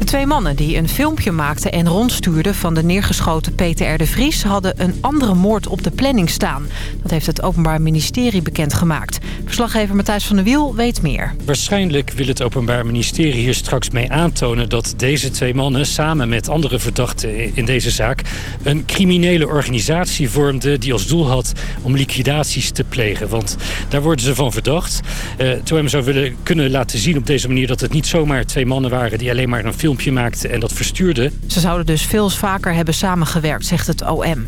De twee mannen die een filmpje maakten en rondstuurden van de neergeschoten Peter R. de Vries... hadden een andere moord op de planning staan. Dat heeft het Openbaar Ministerie bekendgemaakt. Verslaggever Matthijs van der Wiel weet meer. Waarschijnlijk wil het Openbaar Ministerie hier straks mee aantonen... dat deze twee mannen samen met andere verdachten in deze zaak... een criminele organisatie vormden die als doel had om liquidaties te plegen. Want daar worden ze van verdacht. Uh, hem zou willen kunnen laten zien op deze manier... dat het niet zomaar twee mannen waren die alleen maar een film maakte en dat verstuurde. Ze zouden dus veel vaker hebben samengewerkt, zegt het OM.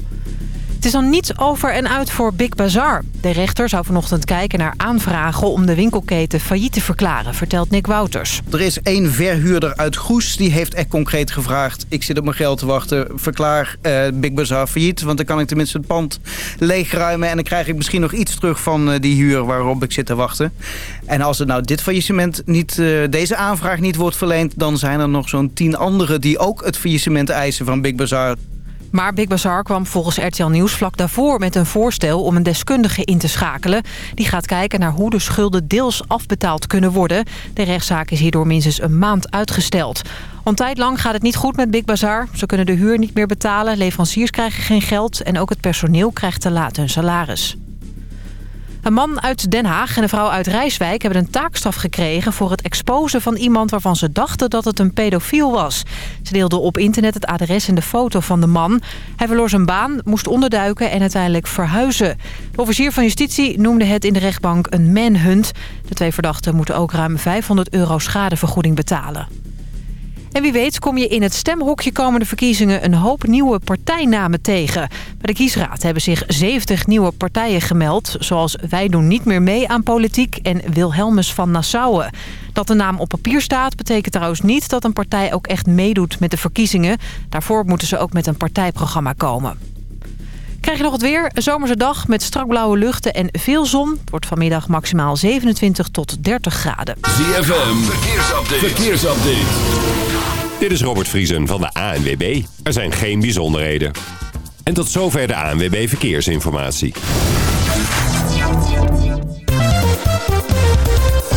Het is dan niet over en uit voor Big Bazaar. De rechter zou vanochtend kijken naar aanvragen om de winkelketen failliet te verklaren, vertelt Nick Wouters. Er is één verhuurder uit Goes, die heeft echt concreet gevraagd... ik zit op mijn geld te wachten, verklaar uh, Big Bazaar failliet... want dan kan ik tenminste het pand leegruimen... en dan krijg ik misschien nog iets terug van uh, die huur waarop ik zit te wachten. En als er nou dit faillissement niet, uh, deze aanvraag niet wordt verleend... dan zijn er nog zo'n tien anderen die ook het faillissement eisen van Big Bazaar. Maar Big Bazaar kwam volgens RTL Nieuws vlak daarvoor met een voorstel om een deskundige in te schakelen. Die gaat kijken naar hoe de schulden deels afbetaald kunnen worden. De rechtszaak is hierdoor minstens een maand uitgesteld. Een tijd lang gaat het niet goed met Big Bazaar. Ze kunnen de huur niet meer betalen, leveranciers krijgen geen geld... en ook het personeel krijgt te laat hun salaris. Een man uit Den Haag en een vrouw uit Rijswijk hebben een taakstraf gekregen... voor het exposen van iemand waarvan ze dachten dat het een pedofiel was. Ze deelden op internet het adres en de foto van de man. Hij verloor zijn baan, moest onderduiken en uiteindelijk verhuizen. De officier van justitie noemde het in de rechtbank een manhunt. De twee verdachten moeten ook ruim 500 euro schadevergoeding betalen. En wie weet kom je in het stemhokje komende verkiezingen een hoop nieuwe partijnamen tegen. Bij de kiesraad hebben zich 70 nieuwe partijen gemeld. Zoals Wij doen niet meer mee aan politiek en Wilhelmus van Nassauwen. Dat de naam op papier staat betekent trouwens niet dat een partij ook echt meedoet met de verkiezingen. Daarvoor moeten ze ook met een partijprogramma komen. Krijg je nog het weer? Een zomerse dag met strak blauwe luchten en veel zon. Het wordt vanmiddag maximaal 27 tot 30 graden. ZFM, verkeersupdate. verkeersupdate. Dit is Robert Vriesen van de ANWB. Er zijn geen bijzonderheden. En tot zover de ANWB Verkeersinformatie.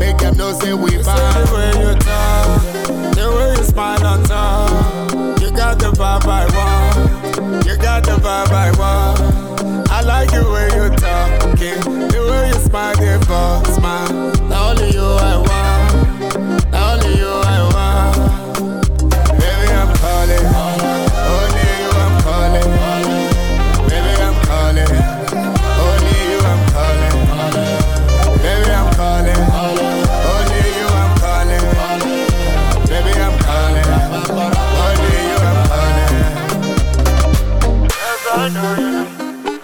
make them know say we bang. The way you talk, the way you smile on top. You got the vibe I want. You got the vibe I want. I like the way you talking, the way you smile, the boss smile. Now only you I want. Now only you I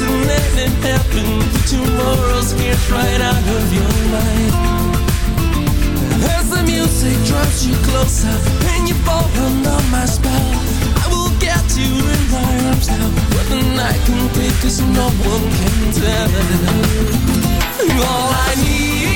and nothing happened. Tomorrow's right out of your mind. As the music you closer and you fall under my spell, I will get you in my arms now. Can cause no one can tell. All I need.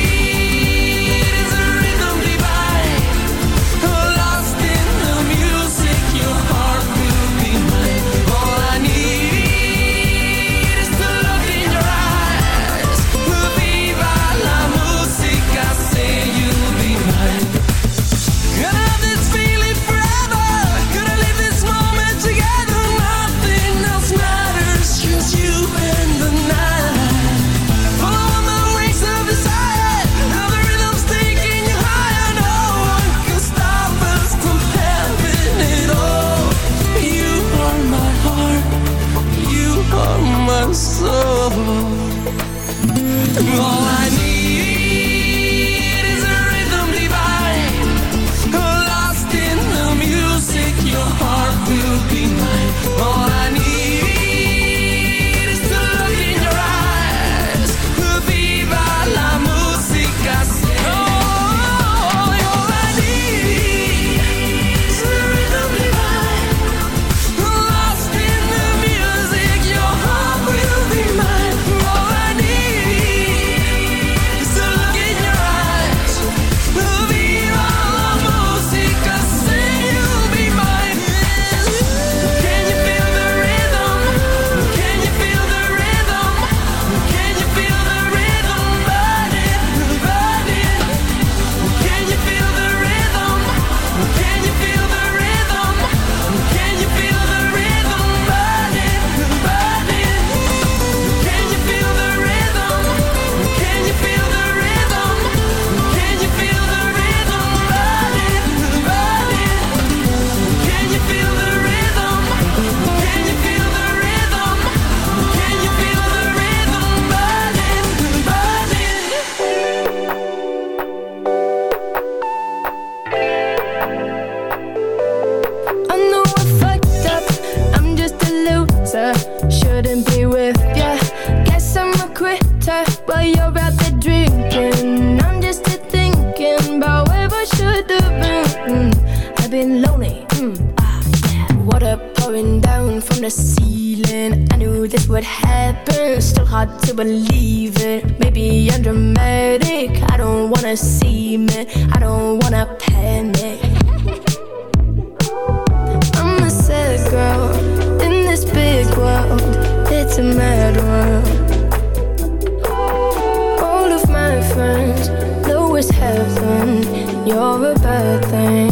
shouldn't be with ya. Guess I'm a quitter while you're out there drinking. I'm just here thinking about where I should've been. I've been lonely, mm, ah, yeah. Water pouring down from the ceiling. I knew this would happen, still hard to believe it. Maybe I'm dramatic, I don't wanna see me I don't wanna panic. I'm a sad girl in this big world. It's a mad world. All of my friends know it's heaven. You're a bad thing.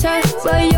touch, but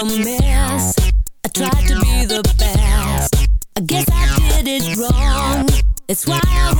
a mess. I tried to be the best. I guess I did it wrong. It's why I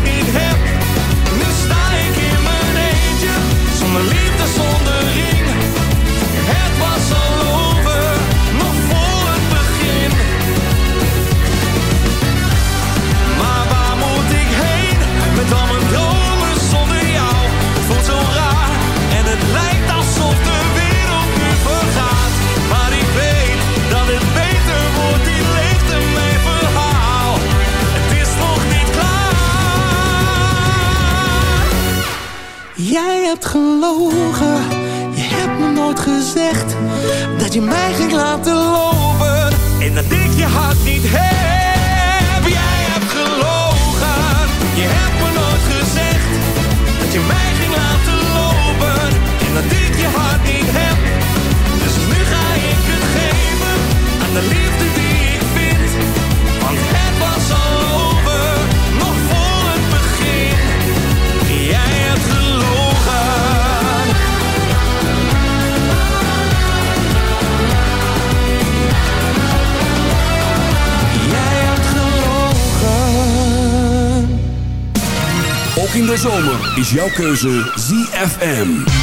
jouw keuze ZFM.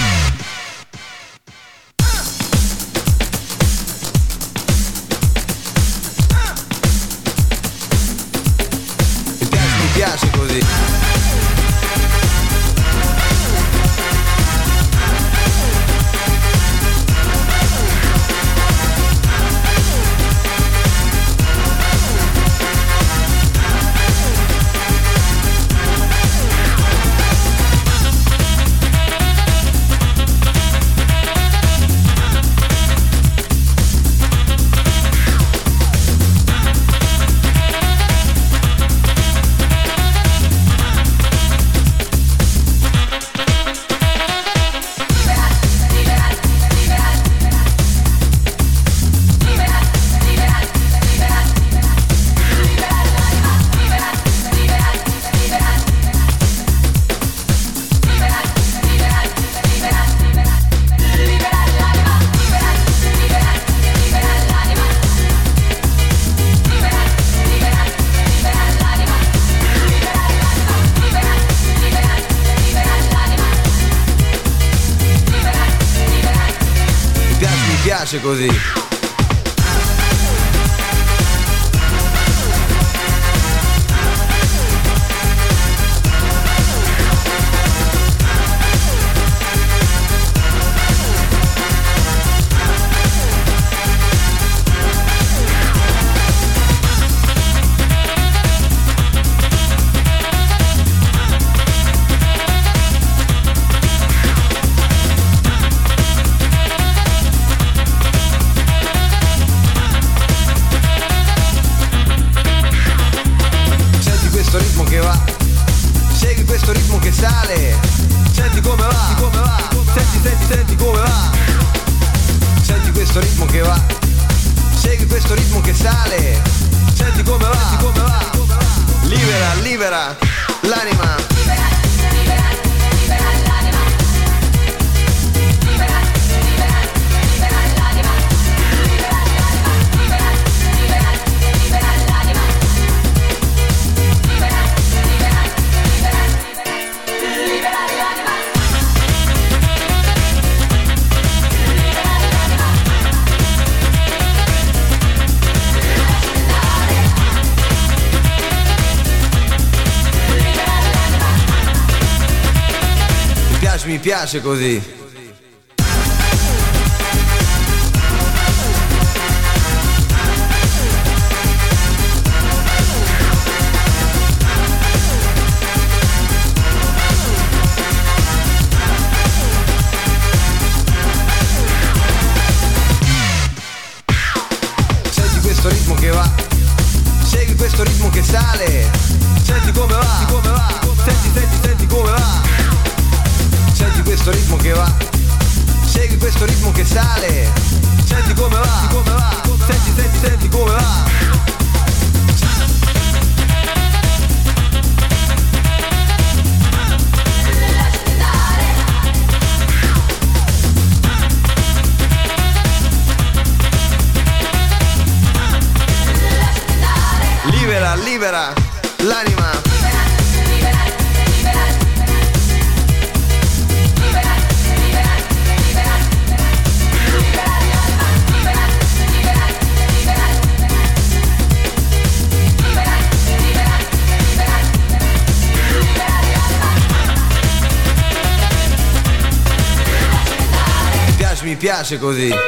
Mi piace, così. piace così.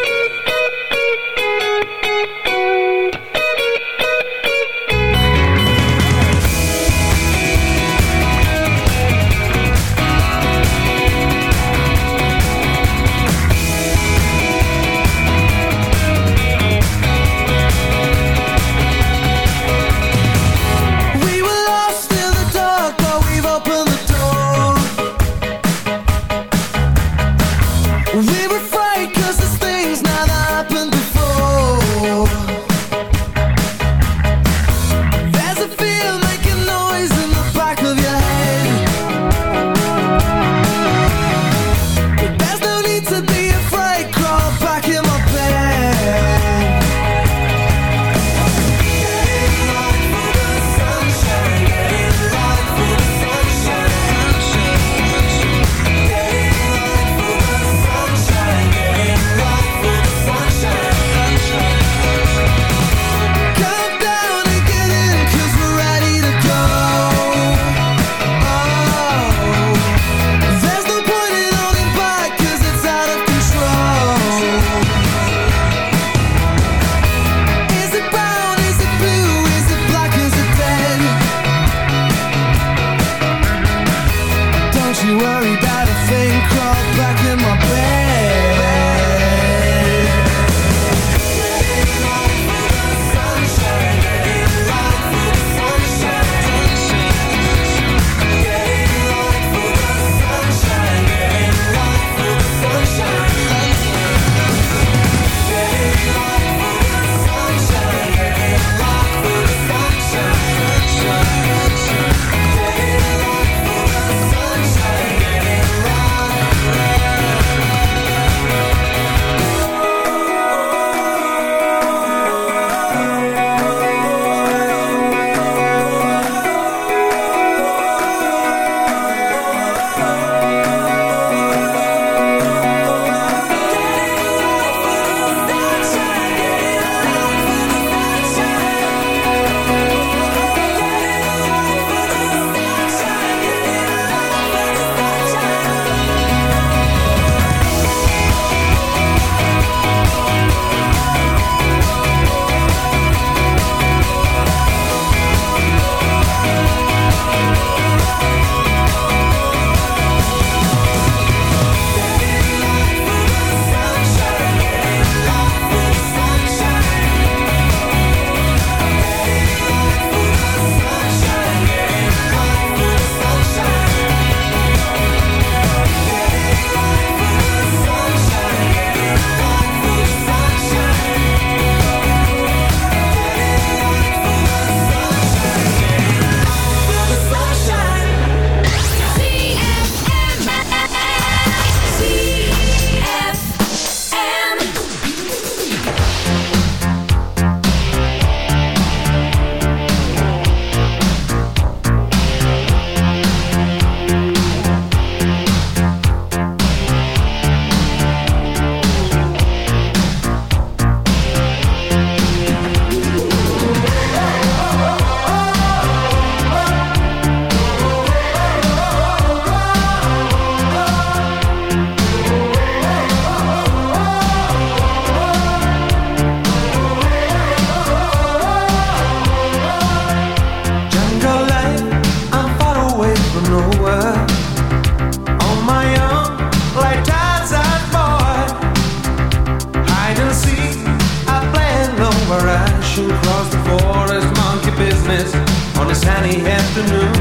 rushing the forest, monkey business on a sunny afternoon.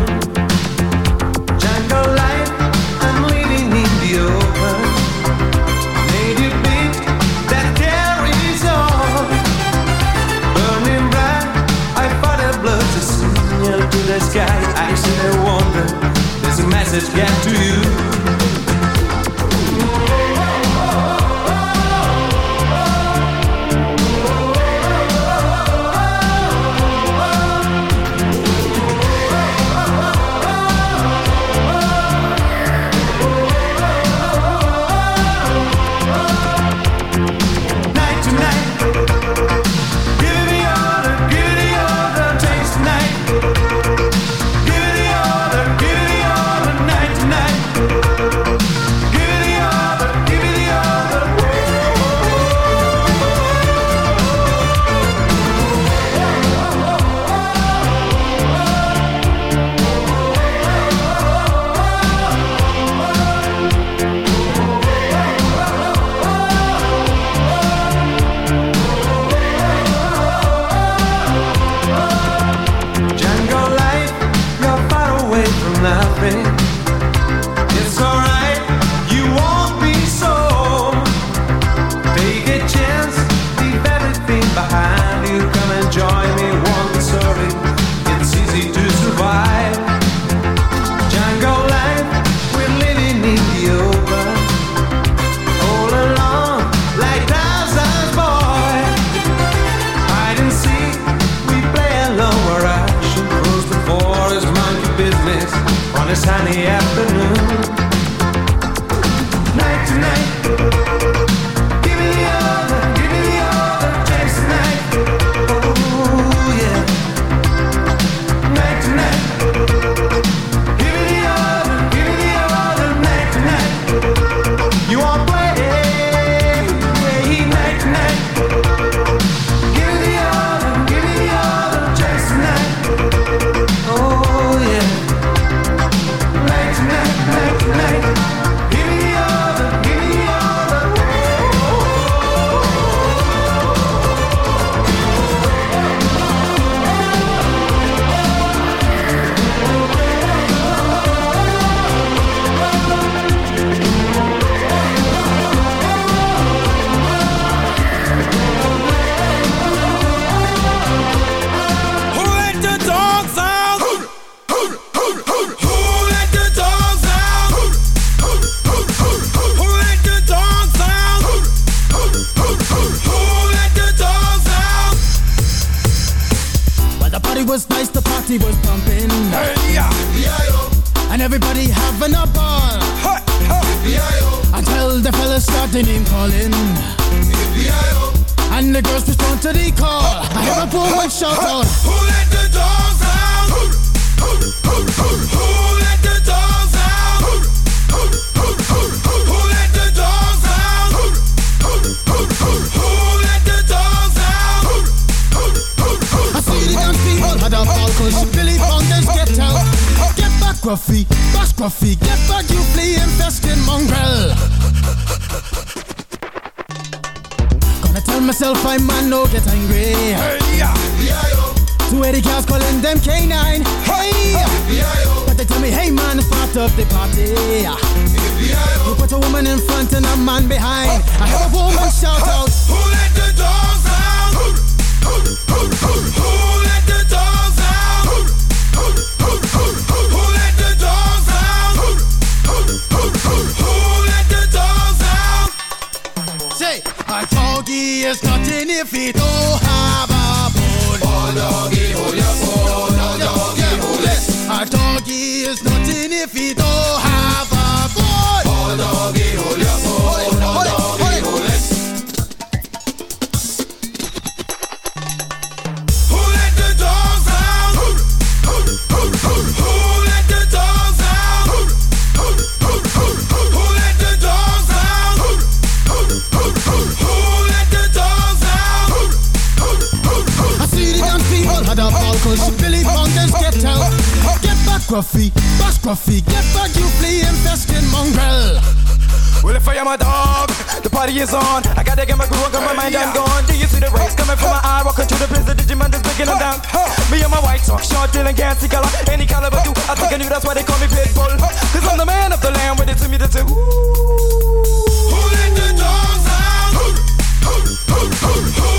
Jungle life, I'm living in the open. Beat that carries on. Burning bright, I a to signal to the sky. I still wonder, there's a message get to you. the girls calling them K9. Hey! F-B-I-O. But they tell me, hey man, it's part of the party. F-B-I-O. You put a woman in front and a man behind. I hear a woman shout out. Who let the dogs out? Who, who, who, who, who let the dogs out? Who, who, who, who, who, let the dogs out? Who, who, who, who, who let the dogs out? Say, a doggy is nothing if he don't oh, have a doggy, hold your phone, now doggy, hold it. A doggy is nothing if he don't have scruffy, pas scruffy. Get back, you fleeing festin' mongrel. Well, if I am a dog, the party is on. I gotta get my groove on, cause my mind, I'm gone. Do you see the rays coming from my eye? Walking through the prison, Digimon is breaking them down. Me and my white talk, short, dealing, gassy color. Any caliber, do I think I knew that's why they call me Pitbull. Cause I'm the man of the land, with it to me, the two. Who let the dogs out? Who, who, who, who.